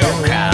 your.